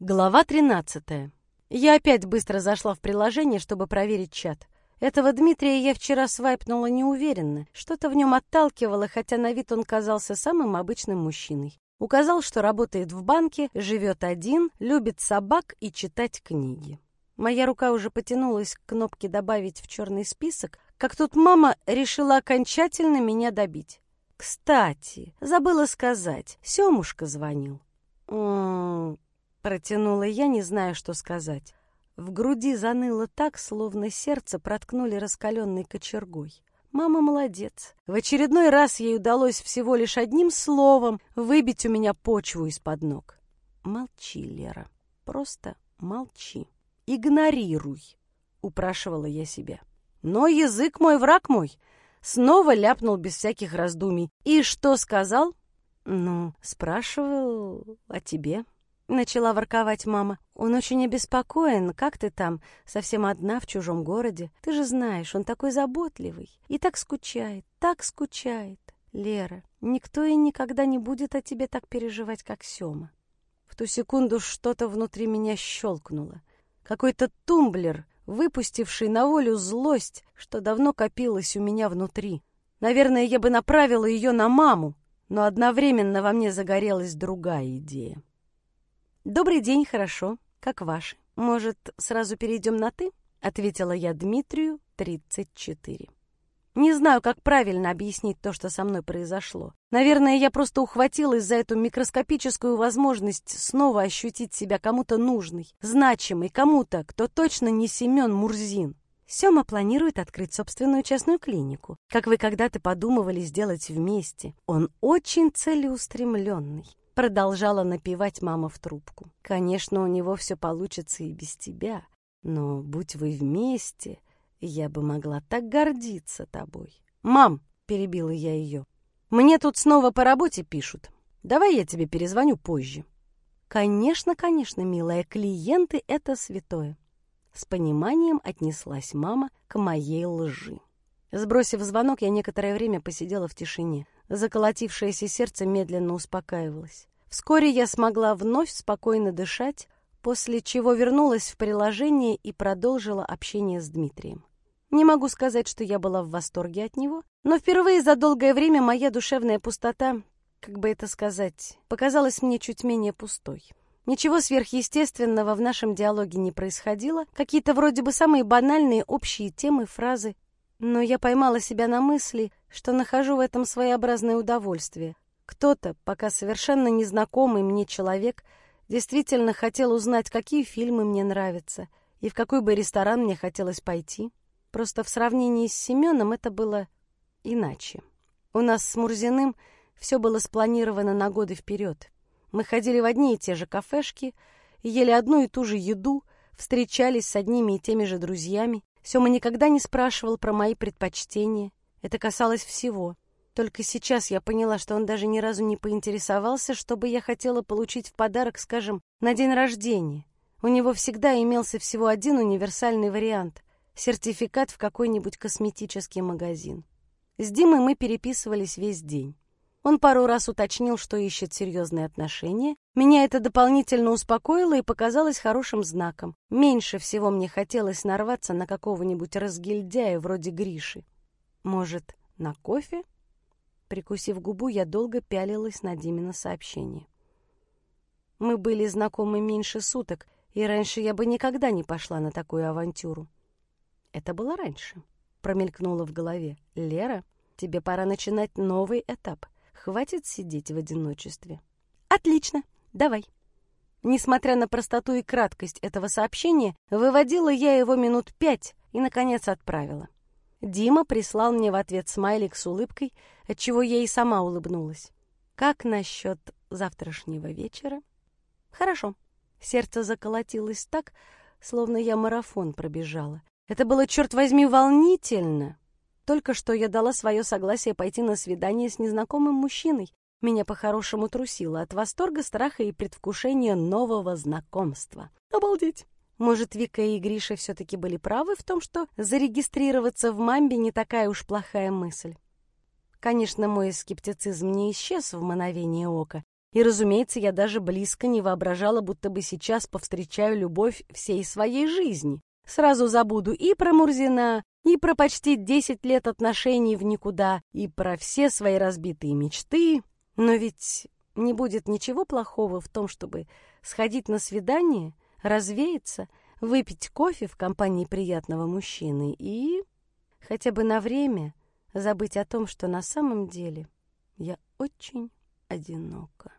Глава 13. Я опять быстро зашла в приложение, чтобы проверить чат. Этого Дмитрия я вчера свайпнула неуверенно. Что-то в нем отталкивало, хотя на вид он казался самым обычным мужчиной. Указал, что работает в банке, живет один, любит собак и читать книги. Моя рука уже потянулась к кнопке «Добавить в черный список», как тут мама решила окончательно меня добить. Кстати, забыла сказать, Семушка звонил. М -м Протянула я, не зная, что сказать. В груди заныло так, словно сердце проткнули раскаленной кочергой. Мама молодец. В очередной раз ей удалось всего лишь одним словом выбить у меня почву из-под ног. Молчи, Лера. Просто молчи. Игнорируй, упрашивала я себя. Но язык мой, враг мой. Снова ляпнул без всяких раздумий. И что сказал? Ну, спрашивал о тебе. — начала ворковать мама. «Он очень обеспокоен. Как ты там? Совсем одна в чужом городе? Ты же знаешь, он такой заботливый. И так скучает, так скучает. Лера, никто и никогда не будет о тебе так переживать, как Сёма». В ту секунду что-то внутри меня щелкнуло. Какой-то тумблер, выпустивший на волю злость, что давно копилась у меня внутри. Наверное, я бы направила ее на маму, но одновременно во мне загорелась другая идея. «Добрый день, хорошо. Как ваш? Может, сразу перейдем на «ты»?» — ответила я Дмитрию, 34. Не знаю, как правильно объяснить то, что со мной произошло. Наверное, я просто ухватилась за эту микроскопическую возможность снова ощутить себя кому-то нужной, значимой, кому-то, кто точно не Семен Мурзин. Сёма планирует открыть собственную частную клинику, как вы когда-то подумывали сделать вместе. Он очень целеустремленный. Продолжала напевать мама в трубку. «Конечно, у него все получится и без тебя, но будь вы вместе, я бы могла так гордиться тобой». «Мам!» — перебила я ее. «Мне тут снова по работе пишут. Давай я тебе перезвоню позже». «Конечно, конечно, милая, клиенты — это святое». С пониманием отнеслась мама к моей лжи. Сбросив звонок, я некоторое время посидела в тишине. Заколотившееся сердце медленно успокаивалось. Вскоре я смогла вновь спокойно дышать, после чего вернулась в приложение и продолжила общение с Дмитрием. Не могу сказать, что я была в восторге от него, но впервые за долгое время моя душевная пустота, как бы это сказать, показалась мне чуть менее пустой. Ничего сверхъестественного в нашем диалоге не происходило, какие-то вроде бы самые банальные общие темы, фразы, но я поймала себя на мысли, что нахожу в этом своеобразное удовольствие. Кто-то, пока совершенно незнакомый мне человек, действительно хотел узнать, какие фильмы мне нравятся и в какой бы ресторан мне хотелось пойти. Просто в сравнении с Семеном это было иначе. У нас с Мурзиным все было спланировано на годы вперед. Мы ходили в одни и те же кафешки, ели одну и ту же еду, встречались с одними и теми же друзьями. Сема никогда не спрашивал про мои предпочтения. Это касалось всего. Только сейчас я поняла, что он даже ни разу не поинтересовался, чтобы я хотела получить в подарок, скажем, на день рождения. У него всегда имелся всего один универсальный вариант — сертификат в какой-нибудь косметический магазин. С Димой мы переписывались весь день. Он пару раз уточнил, что ищет серьезные отношения. Меня это дополнительно успокоило и показалось хорошим знаком. Меньше всего мне хотелось нарваться на какого-нибудь разгильдяя вроде Гриши. Может, на кофе? Прикусив губу, я долго пялилась на Димина сообщение. Мы были знакомы меньше суток, и раньше я бы никогда не пошла на такую авантюру. Это было раньше. Промелькнуло в голове. Лера, тебе пора начинать новый этап. Хватит сидеть в одиночестве. Отлично, давай. Несмотря на простоту и краткость этого сообщения, выводила я его минут пять и, наконец, отправила. Дима прислал мне в ответ смайлик с улыбкой, отчего я и сама улыбнулась. Как насчет завтрашнего вечера? Хорошо. Сердце заколотилось так, словно я марафон пробежала. Это было, черт возьми, волнительно. Только что я дала свое согласие пойти на свидание с незнакомым мужчиной. Меня по-хорошему трусило от восторга, страха и предвкушения нового знакомства. Обалдеть! Может, Вика и Гриша все-таки были правы в том, что зарегистрироваться в Мамбе не такая уж плохая мысль. Конечно, мой скептицизм не исчез в мгновение ока. И, разумеется, я даже близко не воображала, будто бы сейчас повстречаю любовь всей своей жизни. Сразу забуду и про Мурзина, и про почти десять лет отношений в никуда, и про все свои разбитые мечты. Но ведь не будет ничего плохого в том, чтобы сходить на свидание, развеяться, выпить кофе в компании приятного мужчины и хотя бы на время забыть о том, что на самом деле я очень одинока.